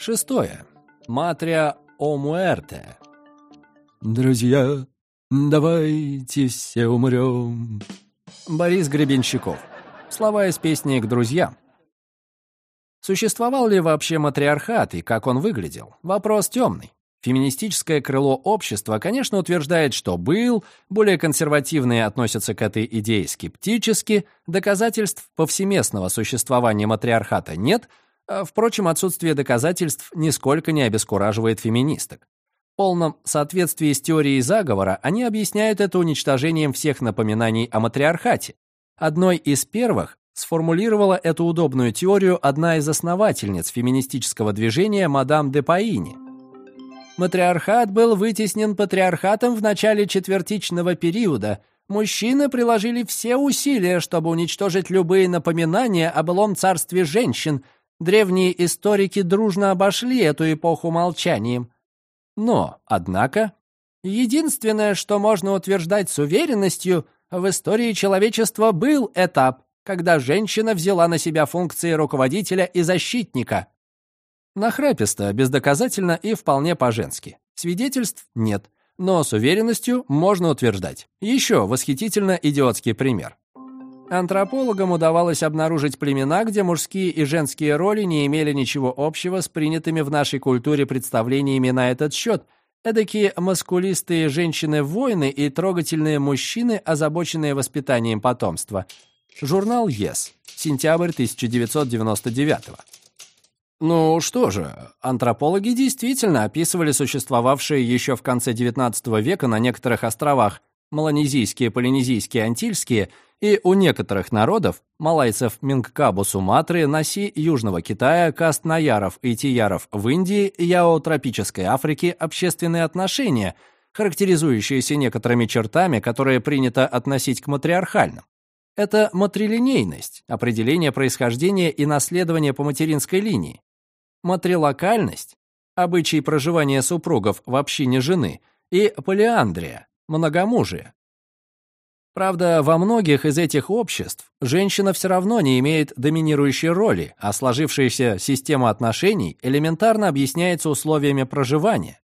Шестое. Матрия о муэрте. Друзья, давайте все умрем. Борис Гребенщиков. Слова из песни «К друзьям». Существовал ли вообще матриархат и как он выглядел? Вопрос темный. Феминистическое крыло общества, конечно, утверждает, что был, более консервативные относятся к этой идее скептически, доказательств повсеместного существования матриархата нет, впрочем, отсутствие доказательств нисколько не обескураживает феминисток. В полном соответствии с теорией заговора они объясняют это уничтожением всех напоминаний о матриархате. Одной из первых сформулировала эту удобную теорию одна из основательниц феминистического движения мадам де Паини – Матриархат был вытеснен патриархатом в начале четвертичного периода. Мужчины приложили все усилия, чтобы уничтожить любые напоминания о былом царстве женщин. Древние историки дружно обошли эту эпоху молчанием. Но, однако, единственное, что можно утверждать с уверенностью, в истории человечества был этап, когда женщина взяла на себя функции руководителя и защитника. Нахраписто, бездоказательно и вполне по-женски. Свидетельств нет, но с уверенностью можно утверждать. Еще восхитительно идиотский пример. Антропологам удавалось обнаружить племена, где мужские и женские роли не имели ничего общего с принятыми в нашей культуре представлениями на этот счет. Эдакие маскулистые женщины-воины и трогательные мужчины, озабоченные воспитанием потомства. Журнал «Ес», сентябрь 1999 -го. Ну что же, антропологи действительно описывали существовавшие еще в конце XIX века на некоторых островах Малонезийские, Полинезийские, Антильские и у некоторых народов, малайцев Мингкабу Суматры, Наси Южного Китая, каст Наяров и Тияров в Индии, Яо тропической Африки общественные отношения, характеризующиеся некоторыми чертами, которые принято относить к матриархальным. Это матрилинейность, определение происхождения и наследования по материнской линии, матрилокальность, обычай проживания супругов в общине жены, и полиандрия, многомужие. Правда, во многих из этих обществ женщина все равно не имеет доминирующей роли, а сложившаяся система отношений элементарно объясняется условиями проживания.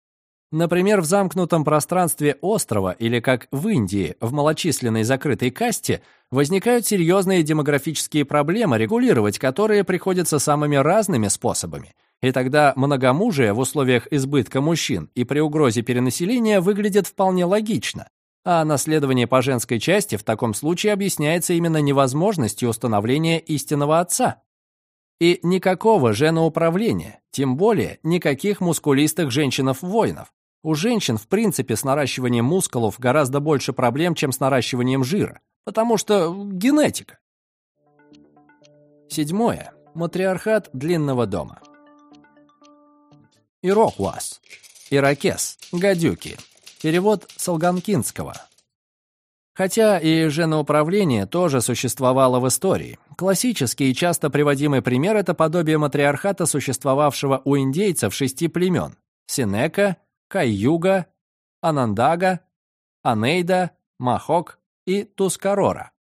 Например, в замкнутом пространстве острова или как в Индии, в малочисленной закрытой касте, возникают серьезные демографические проблемы, регулировать которые приходится самыми разными способами. И тогда многомужие в условиях избытка мужчин и при угрозе перенаселения выглядит вполне логично. А наследование по женской части в таком случае объясняется именно невозможностью установления истинного отца. И никакого женоуправления, тем более никаких мускулистых женщинов-воинов. У женщин, в принципе, с наращиванием мускулов гораздо больше проблем, чем с наращиванием жира, потому что генетика. Седьмое. Матриархат длинного дома. Ироквас. Иракес. Гадюки. Перевод с алганкинского. Хотя и женоуправление тоже существовало в истории. Классический и часто приводимый пример – это подобие матриархата, существовавшего у индейцев шести племен – Синека, Кайюга, Анандага, Анейда, Махок и Тускарора,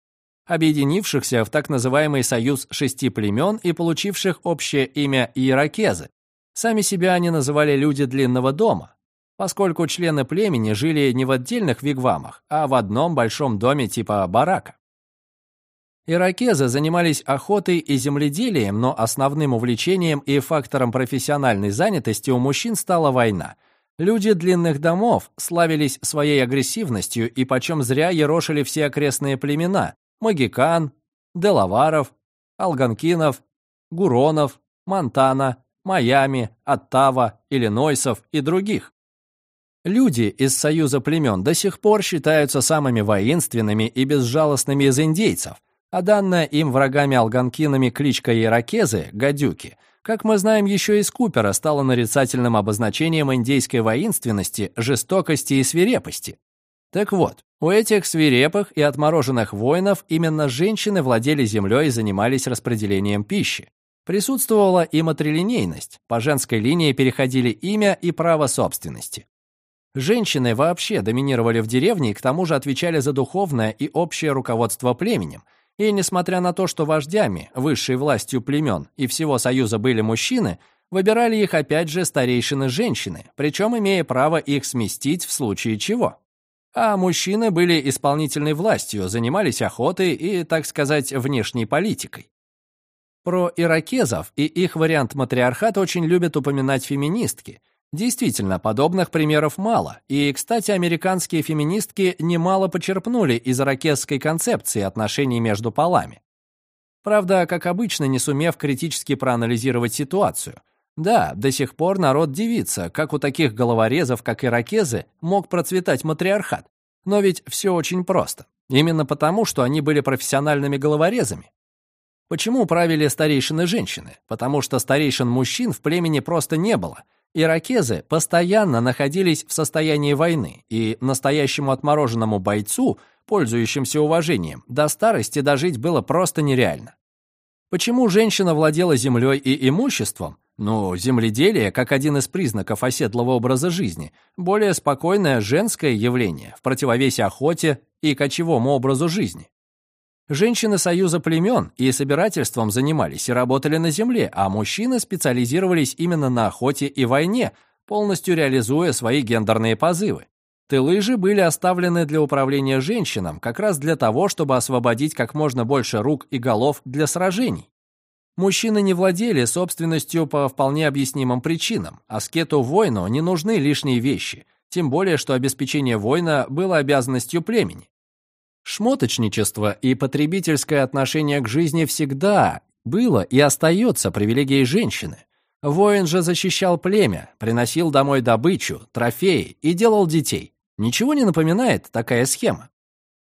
объединившихся в так называемый союз шести племен и получивших общее имя Иракезы. Сами себя они называли люди длинного дома, поскольку члены племени жили не в отдельных вигвамах, а в одном большом доме типа барака. Иракезы занимались охотой и земледелием, но основным увлечением и фактором профессиональной занятости у мужчин стала война – Люди длинных домов славились своей агрессивностью и почем зря ерошили все окрестные племена – Магикан, Делаваров, Алганкинов, Гуронов, Монтана, Майами, Оттава, Иллинойсов и других. Люди из союза племен до сих пор считаются самыми воинственными и безжалостными из индейцев, а данная им врагами-алганкинами кличка Иракезы – гадюки – как мы знаем еще из Купера, стало нарицательным обозначением индейской воинственности, жестокости и свирепости. Так вот, у этих свирепых и отмороженных воинов именно женщины владели землей и занимались распределением пищи. Присутствовала и матрилинейность, по женской линии переходили имя и право собственности. Женщины вообще доминировали в деревне и к тому же отвечали за духовное и общее руководство племенем, и несмотря на то, что вождями, высшей властью племен и всего союза были мужчины, Выбирали их опять же старейшины-женщины, причем имея право их сместить в случае чего. А мужчины были исполнительной властью, занимались охотой и, так сказать, внешней политикой. Про иракезов и их вариант матриархата очень любят упоминать феминистки. Действительно, подобных примеров мало. И, кстати, американские феминистки немало почерпнули из иракезской концепции отношений между полами. Правда, как обычно, не сумев критически проанализировать ситуацию. Да, до сих пор народ дивится, как у таких головорезов, как иракезы, мог процветать матриархат. Но ведь все очень просто. Именно потому, что они были профессиональными головорезами. Почему правили старейшины женщины? Потому что старейшин мужчин в племени просто не было. Иракезы постоянно находились в состоянии войны, и настоящему отмороженному бойцу, пользующимся уважением, до старости дожить было просто нереально. Почему женщина владела землей и имуществом? Ну, земледелие, как один из признаков оседлого образа жизни, более спокойное женское явление в противовесе охоте и кочевому образу жизни. Женщины союза племен и собирательством занимались и работали на земле, а мужчины специализировались именно на охоте и войне, полностью реализуя свои гендерные позывы. Тылы же были оставлены для управления женщинам как раз для того, чтобы освободить как можно больше рук и голов для сражений. Мужчины не владели собственностью по вполне объяснимым причинам, а скету-воину не нужны лишние вещи, тем более что обеспечение воина было обязанностью племени. Шмоточничество и потребительское отношение к жизни всегда было и остается привилегией женщины. Воин же защищал племя, приносил домой добычу, трофеи и делал детей. Ничего не напоминает такая схема.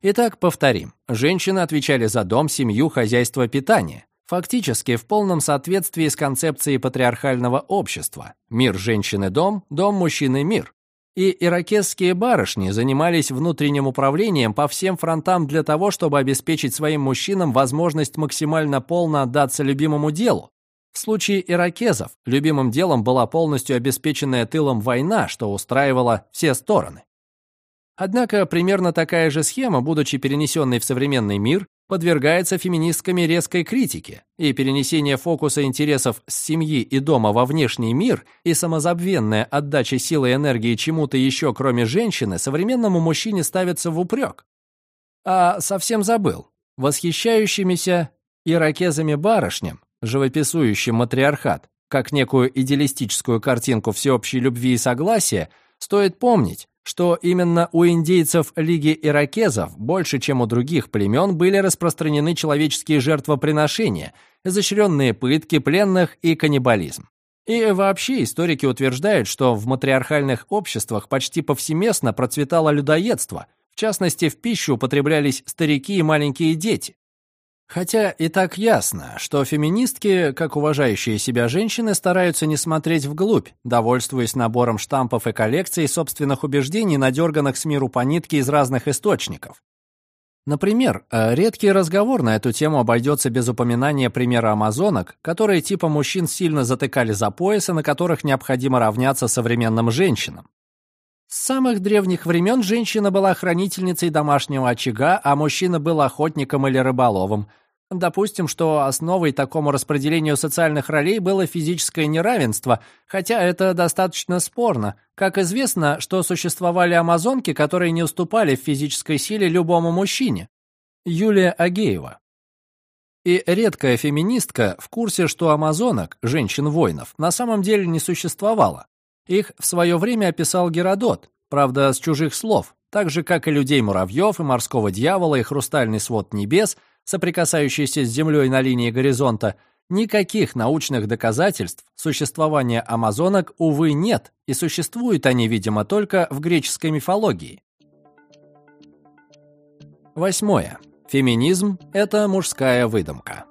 Итак, повторим. Женщины отвечали за дом, семью, хозяйство, питание. Фактически в полном соответствии с концепцией патриархального общества. Мир женщины – дом, дом мужчины – мир и иракесские барышни занимались внутренним управлением по всем фронтам для того, чтобы обеспечить своим мужчинам возможность максимально полно отдаться любимому делу. В случае иракезов любимым делом была полностью обеспеченная тылом война, что устраивала все стороны. Однако примерно такая же схема, будучи перенесенной в современный мир, подвергается феминистками резкой критике, и перенесение фокуса интересов с семьи и дома во внешний мир и самозабвенная отдача силы и энергии чему-то еще, кроме женщины, современному мужчине ставится в упрек. А совсем забыл. Восхищающимися иракезами-барышням, живописующим матриархат, как некую идеалистическую картинку всеобщей любви и согласия, стоит помнить, что именно у индейцев Лиги Иракезов больше, чем у других племен, были распространены человеческие жертвоприношения, изощренные пытки пленных и каннибализм. И вообще историки утверждают, что в матриархальных обществах почти повсеместно процветало людоедство, в частности, в пищу употреблялись старики и маленькие дети. Хотя и так ясно, что феминистки, как уважающие себя женщины, стараются не смотреть вглубь, довольствуясь набором штампов и коллекций собственных убеждений, надерганных с миру по нитке из разных источников. Например, э, редкий разговор на эту тему обойдется без упоминания примера амазонок, которые типа мужчин сильно затыкали за пояс на которых необходимо равняться современным женщинам. С самых древних времен женщина была хранительницей домашнего очага, а мужчина был охотником или рыболовом. Допустим, что основой такому распределению социальных ролей было физическое неравенство, хотя это достаточно спорно. Как известно, что существовали амазонки, которые не уступали в физической силе любому мужчине. Юлия Агеева. И редкая феминистка в курсе, что амазонок, женщин-воинов, на самом деле не существовало. Их в свое время описал Геродот, правда, с чужих слов, так же, как и людей-муравьев, и морского дьявола, и хрустальный свод небес, соприкасающийся с землей на линии горизонта, никаких научных доказательств существования амазонок, увы, нет, и существуют они, видимо, только в греческой мифологии. Восьмое. Феминизм – это мужская выдумка.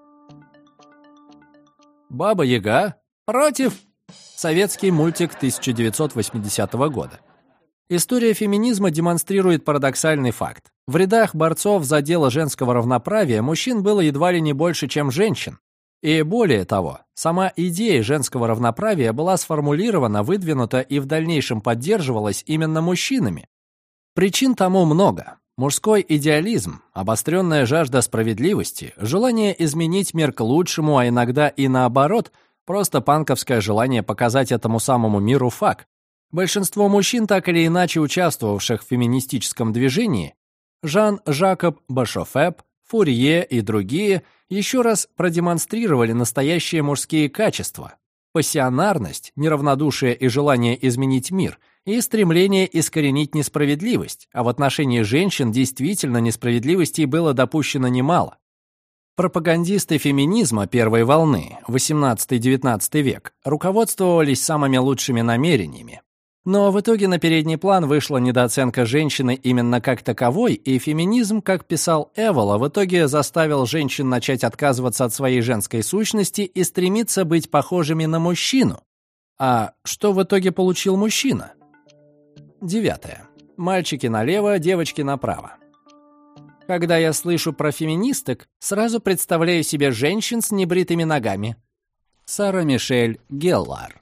Баба-яга против Советский мультик 1980 года. История феминизма демонстрирует парадоксальный факт. В рядах борцов за дело женского равноправия мужчин было едва ли не больше, чем женщин. И более того, сама идея женского равноправия была сформулирована, выдвинута и в дальнейшем поддерживалась именно мужчинами. Причин тому много. Мужской идеализм, обостренная жажда справедливости, желание изменить мир к лучшему, а иногда и наоборот – Просто панковское желание показать этому самому миру факт. Большинство мужчин, так или иначе участвовавших в феминистическом движении, Жан-Жакоб Башофеп, Фурье и другие, еще раз продемонстрировали настоящие мужские качества. Пассионарность, неравнодушие и желание изменить мир – и стремление искоренить несправедливость, а в отношении женщин действительно несправедливостей было допущено немало. Пропагандисты феминизма первой волны, 18-19 век, руководствовались самыми лучшими намерениями. Но в итоге на передний план вышла недооценка женщины именно как таковой, и феминизм, как писал Эвола, в итоге заставил женщин начать отказываться от своей женской сущности и стремиться быть похожими на мужчину. А что в итоге получил мужчина? Девятое. Мальчики налево, девочки направо. Когда я слышу про феминисток, сразу представляю себе женщин с небритыми ногами. Сара Мишель Геллар.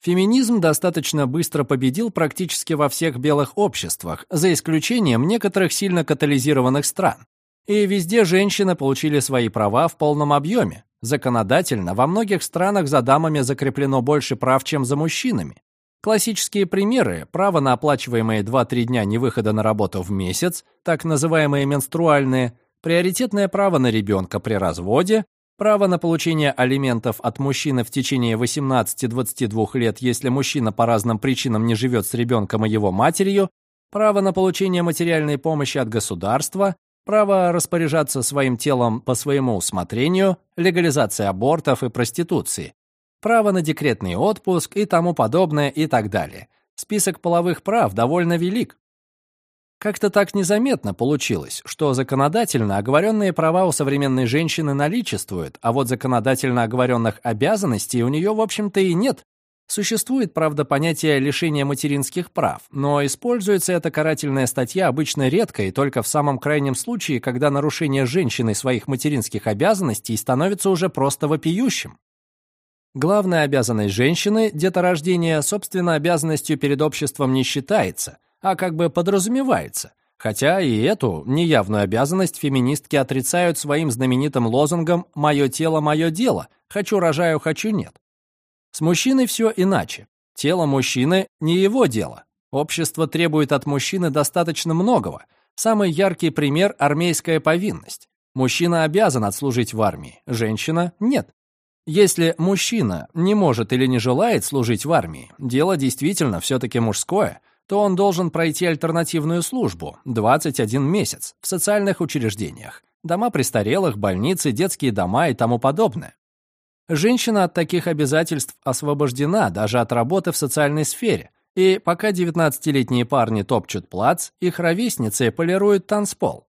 Феминизм достаточно быстро победил практически во всех белых обществах, за исключением некоторых сильно катализированных стран. И везде женщины получили свои права в полном объеме. Законодательно во многих странах за дамами закреплено больше прав, чем за мужчинами. Классические примеры – право на оплачиваемые 2-3 дня невыхода на работу в месяц, так называемые менструальные, приоритетное право на ребенка при разводе, право на получение алиментов от мужчины в течение 18-22 лет, если мужчина по разным причинам не живет с ребенком и его матерью, право на получение материальной помощи от государства, право распоряжаться своим телом по своему усмотрению, легализация абортов и проституции, право на декретный отпуск и тому подобное и так далее. Список половых прав довольно велик. Как-то так незаметно получилось, что законодательно оговоренные права у современной женщины наличествуют, а вот законодательно оговоренных обязанностей у нее, в общем-то, и нет. Существует, правда, понятие лишения материнских прав, но используется эта карательная статья обычно редко и только в самом крайнем случае, когда нарушение женщиной своих материнских обязанностей становится уже просто вопиющим. Главная обязанность женщины, деторождение, собственно, обязанностью перед обществом не считается, а как бы подразумевается. Хотя и эту неявную обязанность феминистки отрицают своим знаменитым лозунгом «Мое тело, мое дело», «Хочу, рожаю, хочу, нет». С мужчиной все иначе. Тело мужчины – не его дело. Общество требует от мужчины достаточно многого. Самый яркий пример – армейская повинность. Мужчина обязан отслужить в армии, женщина – нет. Если мужчина не может или не желает служить в армии, дело действительно все-таки мужское, то он должен пройти альтернативную службу 21 месяц в социальных учреждениях, дома престарелых, больницы, детские дома и тому подобное. Женщина от таких обязательств освобождена даже от работы в социальной сфере, и пока 19-летние парни топчут плац, их ровесницы полируют танцпол.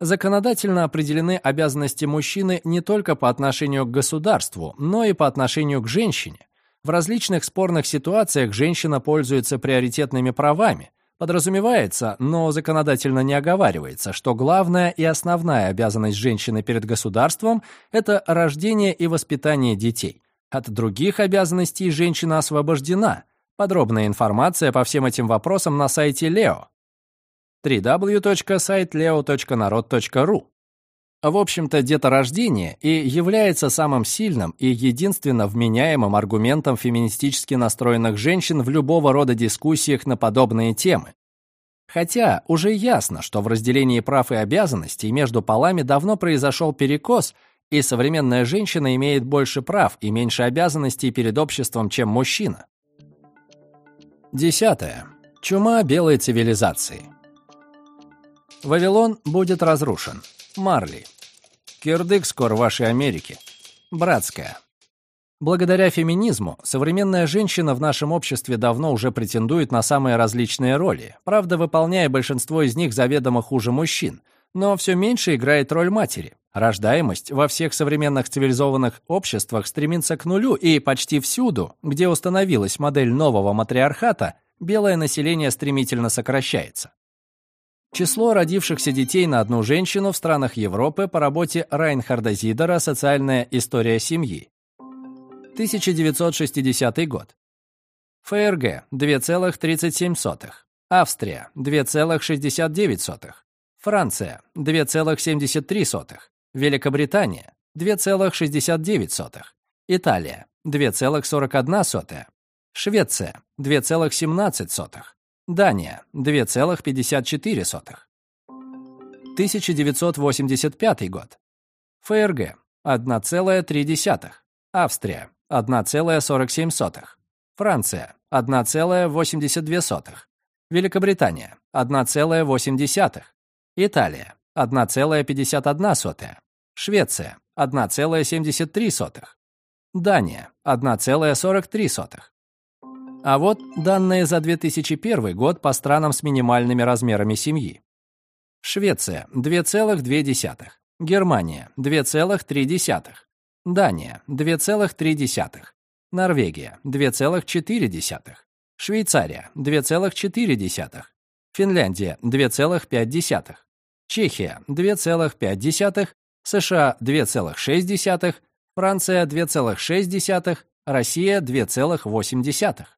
Законодательно определены обязанности мужчины не только по отношению к государству, но и по отношению к женщине. В различных спорных ситуациях женщина пользуется приоритетными правами. Подразумевается, но законодательно не оговаривается, что главная и основная обязанность женщины перед государством – это рождение и воспитание детей. От других обязанностей женщина освобождена. Подробная информация по всем этим вопросам на сайте Лео www.siteleo.narod.ru. В общем-то, деторождение и является самым сильным и единственно вменяемым аргументом феминистически настроенных женщин в любого рода дискуссиях на подобные темы. Хотя уже ясно, что в разделении прав и обязанностей между полами давно произошел перекос, и современная женщина имеет больше прав и меньше обязанностей перед обществом, чем мужчина. Десятое. Чума белой цивилизации. Вавилон будет разрушен. Марли. Кирдык скоро вашей Америки. Братская. Благодаря феминизму современная женщина в нашем обществе давно уже претендует на самые различные роли, правда, выполняя большинство из них заведомо хуже мужчин, но все меньше играет роль матери. Рождаемость во всех современных цивилизованных обществах стремится к нулю, и почти всюду, где установилась модель нового матриархата, белое население стремительно сокращается. Число родившихся детей на одну женщину в странах Европы по работе Райнхарда Зидера «Социальная история семьи». 1960 год. ФРГ – 2,37. Австрия – 2,69. Франция – 2,73. Великобритания – 2,69. Италия – 2,41. Швеция – 2,17. Дания – 2,54. 1985 год. ФРГ – 1,3. Австрия – 1,47. Франция – 1,82. Великобритания – 1,8. Италия – 1,51. Швеция – 1,73. Дания – 1,43. А вот данные за 2001 год по странам с минимальными размерами семьи. Швеция – 2,2. Германия – 2,3. Дания – 2,3. Норвегия – 2,4. Швейцария – 2,4. Финляндия – 2,5. Чехия – 2,5. США – 2,6. Франция – 2,6. Россия – 2,8.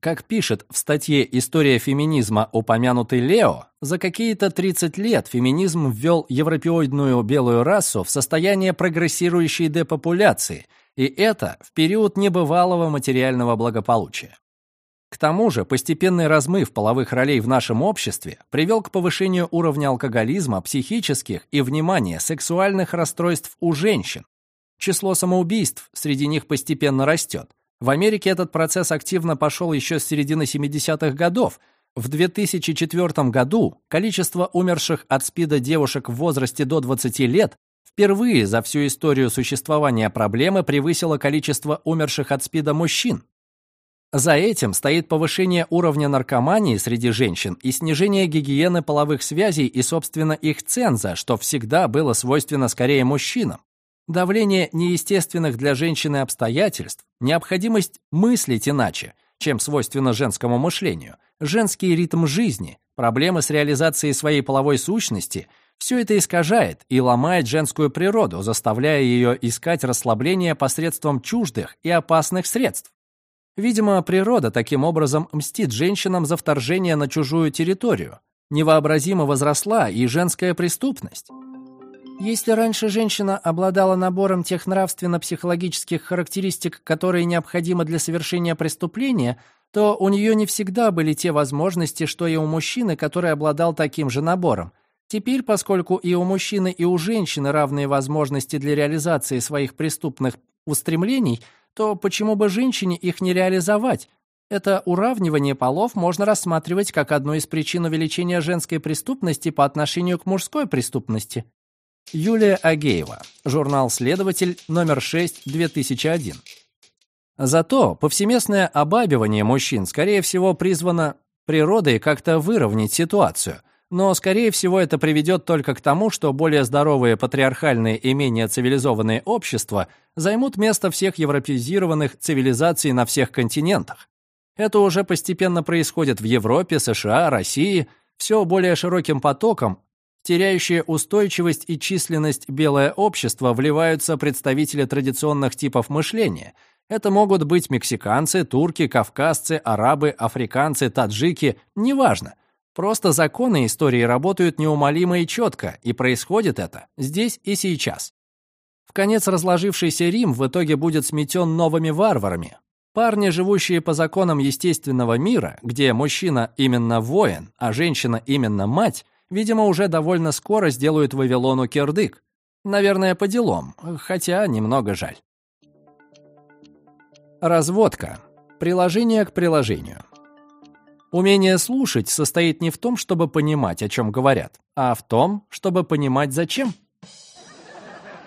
Как пишет в статье «История феминизма» упомянутый Лео, за какие-то 30 лет феминизм ввел европеоидную белую расу в состояние прогрессирующей депопуляции, и это в период небывалого материального благополучия. К тому же постепенный размыв половых ролей в нашем обществе привел к повышению уровня алкоголизма, психических и, внимание, сексуальных расстройств у женщин. Число самоубийств среди них постепенно растет. В Америке этот процесс активно пошел еще с середины 70-х годов. В 2004 году количество умерших от СПИДа девушек в возрасте до 20 лет впервые за всю историю существования проблемы превысило количество умерших от СПИДа мужчин. За этим стоит повышение уровня наркомании среди женщин и снижение гигиены половых связей и, собственно, их ценза, что всегда было свойственно скорее мужчинам давление неестественных для женщины обстоятельств, необходимость мыслить иначе, чем свойственно женскому мышлению, женский ритм жизни, проблемы с реализацией своей половой сущности – все это искажает и ломает женскую природу, заставляя ее искать расслабление посредством чуждых и опасных средств. Видимо, природа таким образом мстит женщинам за вторжение на чужую территорию. Невообразимо возросла и женская преступность. Если раньше женщина обладала набором тех нравственно-психологических характеристик, которые необходимы для совершения преступления, то у нее не всегда были те возможности, что и у мужчины, который обладал таким же набором. Теперь, поскольку и у мужчины, и у женщины равные возможности для реализации своих преступных устремлений, то почему бы женщине их не реализовать? Это уравнивание полов можно рассматривать как одну из причин увеличения женской преступности по отношению к мужской преступности. Юлия Агеева. Журнал «Следователь», номер 6, 2001. Зато повсеместное обабивание мужчин, скорее всего, призвано природой как-то выровнять ситуацию. Но, скорее всего, это приведет только к тому, что более здоровые патриархальные и менее цивилизованные общества займут место всех европеизированных цивилизаций на всех континентах. Это уже постепенно происходит в Европе, США, России, все более широким потоком, теряющее устойчивость и численность белое общество вливаются представители традиционных типов мышления. Это могут быть мексиканцы, турки, кавказцы, арабы, африканцы, таджики, неважно. Просто законы истории работают неумолимо и четко, и происходит это здесь и сейчас. В конец разложившийся Рим в итоге будет сметен новыми варварами. Парни, живущие по законам естественного мира, где мужчина именно воин, а женщина именно мать – Видимо, уже довольно скоро сделают Вавилону кирдык. Наверное, по делам, хотя немного жаль. Разводка. Приложение к приложению. Умение слушать состоит не в том, чтобы понимать, о чем говорят, а в том, чтобы понимать, зачем.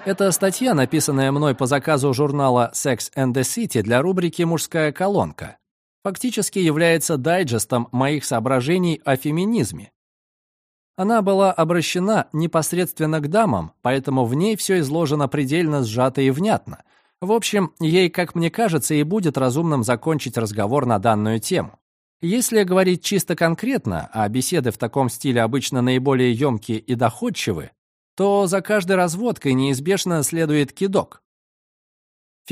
Это статья, написанная мной по заказу журнала Sex and the City для рубрики «Мужская колонка». Фактически является дайджестом моих соображений о феминизме, она была обращена непосредственно к дамам, поэтому в ней все изложено предельно сжато и внятно. В общем, ей, как мне кажется, и будет разумным закончить разговор на данную тему. Если говорить чисто конкретно, а беседы в таком стиле обычно наиболее емкие и доходчивы, то за каждой разводкой неизбежно следует кидок.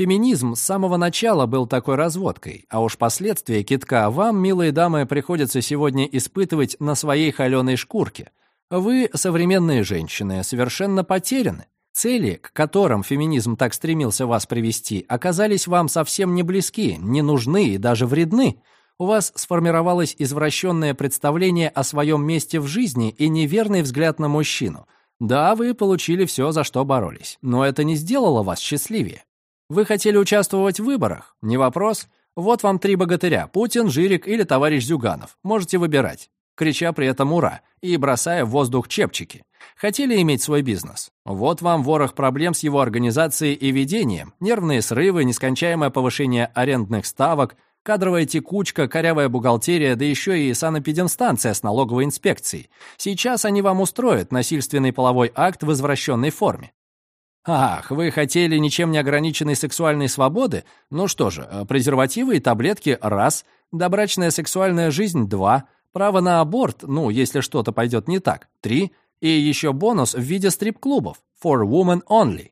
Феминизм с самого начала был такой разводкой, а уж последствия китка вам, милые дамы, приходится сегодня испытывать на своей холеной шкурке. Вы, современные женщины, совершенно потеряны. Цели, к которым феминизм так стремился вас привести, оказались вам совсем не близки, не нужны и даже вредны. У вас сформировалось извращенное представление о своем месте в жизни и неверный взгляд на мужчину. Да, вы получили все, за что боролись, но это не сделало вас счастливее. Вы хотели участвовать в выборах? Не вопрос. Вот вам три богатыря – Путин, Жирик или товарищ Зюганов. Можете выбирать крича при этом «Ура!» и бросая в воздух чепчики. Хотели иметь свой бизнес? Вот вам ворох проблем с его организацией и ведением, нервные срывы, нескончаемое повышение арендных ставок, кадровая текучка, корявая бухгалтерия, да еще и санэпидемстанция с налоговой инспекцией. Сейчас они вам устроят насильственный половой акт в извращенной форме. Ах, вы хотели ничем не ограниченной сексуальной свободы? Ну что же, презервативы и таблетки – раз, добрачная сексуальная жизнь – два – Право на аборт, ну, если что-то пойдет не так, три, и еще бонус в виде стрип-клубов, for women only.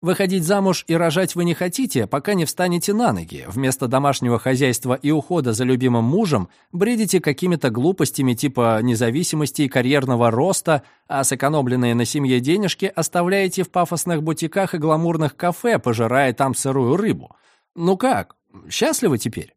Выходить замуж и рожать вы не хотите, пока не встанете на ноги. Вместо домашнего хозяйства и ухода за любимым мужем бредите какими-то глупостями типа независимости и карьерного роста, а сэкономленные на семье денежки оставляете в пафосных бутиках и гламурных кафе, пожирая там сырую рыбу. Ну как, счастливы теперь?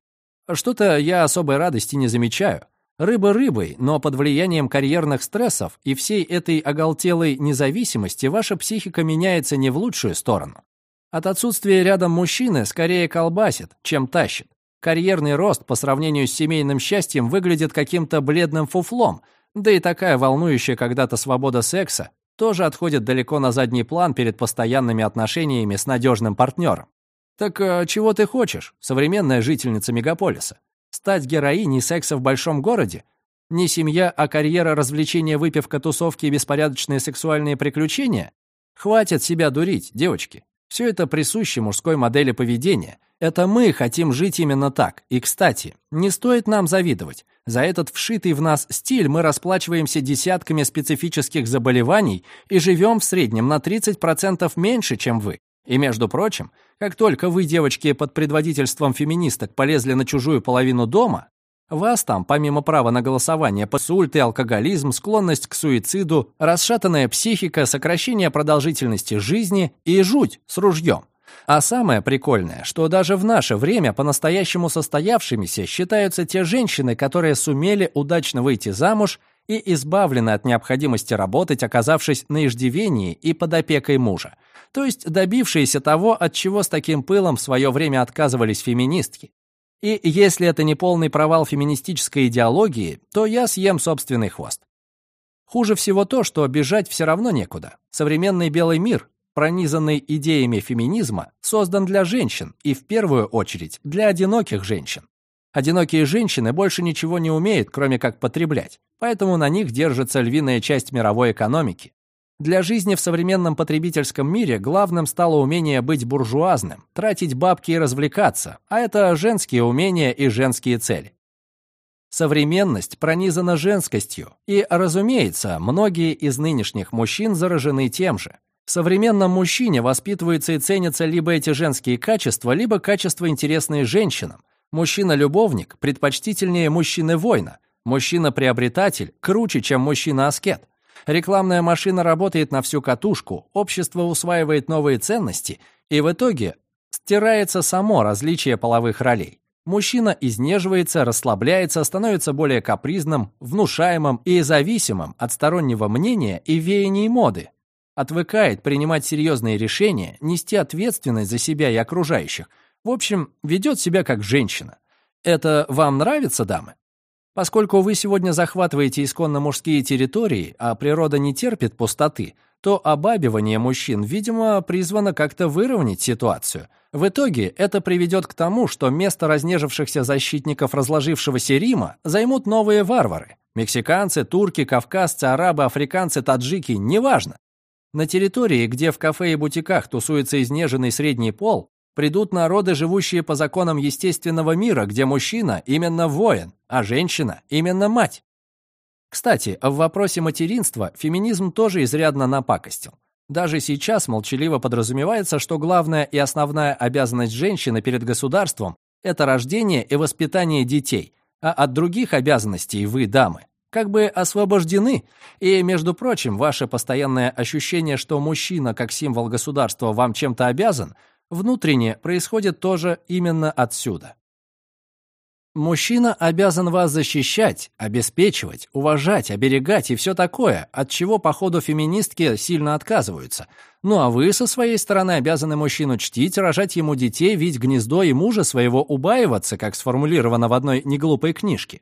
Что-то я особой радости не замечаю. Рыба рыбой, но под влиянием карьерных стрессов и всей этой оголтелой независимости ваша психика меняется не в лучшую сторону. От отсутствия рядом мужчины скорее колбасит, чем тащит. Карьерный рост по сравнению с семейным счастьем выглядит каким-то бледным фуфлом, да и такая волнующая когда-то свобода секса тоже отходит далеко на задний план перед постоянными отношениями с надежным партнером. Так а, чего ты хочешь, современная жительница мегаполиса? Стать героиней секса в большом городе? Не семья, а карьера, развлечения, выпивка, тусовки и беспорядочные сексуальные приключения? Хватит себя дурить, девочки. Все это присуще мужской модели поведения. Это мы хотим жить именно так. И, кстати, не стоит нам завидовать. За этот вшитый в нас стиль мы расплачиваемся десятками специфических заболеваний и живем в среднем на 30% меньше, чем вы. И, между прочим, как только вы, девочки, под предводительством феминисток полезли на чужую половину дома, вас там, помимо права на голосование, пасульты, алкоголизм, склонность к суициду, расшатанная психика, сокращение продолжительности жизни и жуть с ружьем. А самое прикольное, что даже в наше время по-настоящему состоявшимися считаются те женщины, которые сумели удачно выйти замуж и избавлены от необходимости работать, оказавшись на иждивении и под опекой мужа то есть добившиеся того, от чего с таким пылом в свое время отказывались феминистки. И если это не полный провал феминистической идеологии, то я съем собственный хвост. Хуже всего то, что бежать все равно некуда. Современный белый мир, пронизанный идеями феминизма, создан для женщин и в первую очередь для одиноких женщин. Одинокие женщины больше ничего не умеют, кроме как потреблять, поэтому на них держится львиная часть мировой экономики. Для жизни в современном потребительском мире главным стало умение быть буржуазным, тратить бабки и развлекаться, а это женские умения и женские цели. Современность пронизана женскостью, и, разумеется, многие из нынешних мужчин заражены тем же. В современном мужчине воспитываются и ценятся либо эти женские качества, либо качества, интересные женщинам. Мужчина-любовник предпочтительнее мужчины-воина, мужчина-приобретатель круче, чем мужчина-аскет. Рекламная машина работает на всю катушку, общество усваивает новые ценности, и в итоге стирается само различие половых ролей. Мужчина изнеживается, расслабляется, становится более капризным, внушаемым и зависимым от стороннего мнения и веяний моды. Отвыкает принимать серьезные решения, нести ответственность за себя и окружающих. В общем, ведет себя как женщина. Это вам нравится, дамы? Поскольку вы сегодня захватываете исконно мужские территории, а природа не терпит пустоты, то обабивание мужчин, видимо, призвано как-то выровнять ситуацию. В итоге это приведет к тому, что место разнежившихся защитников разложившегося Рима займут новые варвары. Мексиканцы, турки, кавказцы, арабы, африканцы, таджики – неважно. На территории, где в кафе и бутиках тусуется изнеженный средний пол, Придут народы, живущие по законам естественного мира, где мужчина именно воин, а женщина именно мать. Кстати, в вопросе материнства феминизм тоже изрядно напакостил. Даже сейчас молчаливо подразумевается, что главная и основная обязанность женщины перед государством – это рождение и воспитание детей, а от других обязанностей вы, дамы, как бы освобождены. И, между прочим, ваше постоянное ощущение, что мужчина как символ государства вам чем-то обязан, внутренне происходит тоже именно отсюда. Мужчина обязан вас защищать, обеспечивать, уважать, оберегать и все такое, от чего, по ходу, феминистки сильно отказываются. Ну а вы, со своей стороны, обязаны мужчину чтить, рожать ему детей, видеть гнездо и мужа своего убаиваться, как сформулировано в одной неглупой книжке.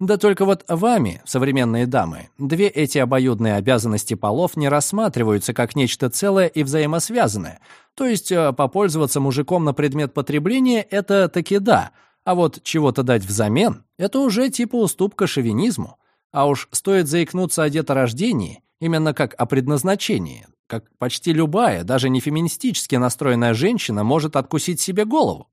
Да только вот вами, современные дамы, две эти обоюдные обязанности полов не рассматриваются как нечто целое и взаимосвязанное. То есть э, попользоваться мужиком на предмет потребления – это таки да, а вот чего-то дать взамен – это уже типа уступка шовинизму. А уж стоит заикнуться о деторождении, именно как о предназначении, как почти любая, даже не феминистически настроенная женщина может откусить себе голову.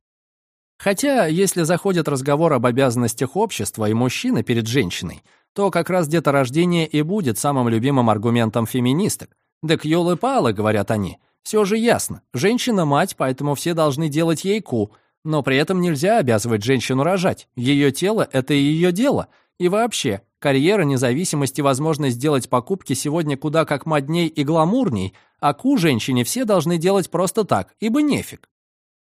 Хотя, если заходит разговор об обязанностях общества и мужчины перед женщиной, то как раз деторождение и будет самым любимым аргументом феминисток. Да к палы говорят они. Все же ясно. Женщина – мать, поэтому все должны делать ей ку. Но при этом нельзя обязывать женщину рожать. Ее тело – это ее дело. И вообще, карьера, независимость и возможность сделать покупки сегодня куда как модней и гламурней, а ку женщине все должны делать просто так, ибо нефиг.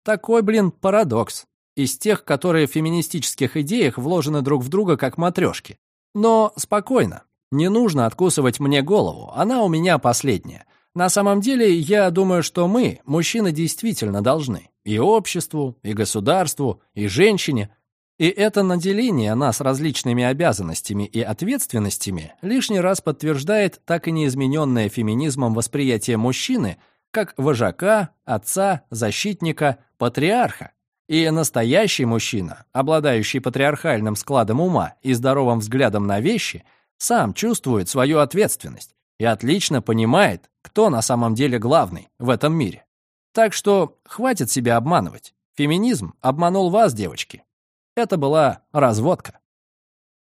Такой, блин, парадокс. Из тех, которые в феминистических идеях вложены друг в друга как матрешки. Но спокойно. Не нужно откусывать мне голову, она у меня последняя. На самом деле, я думаю, что мы, мужчины, действительно должны. И обществу, и государству, и женщине. И это наделение нас различными обязанностями и ответственностями лишний раз подтверждает так и неизмененное феминизмом восприятие мужчины – как вожака, отца, защитника, патриарха. И настоящий мужчина, обладающий патриархальным складом ума и здоровым взглядом на вещи, сам чувствует свою ответственность и отлично понимает, кто на самом деле главный в этом мире. Так что хватит себя обманывать. Феминизм обманул вас, девочки. Это была разводка.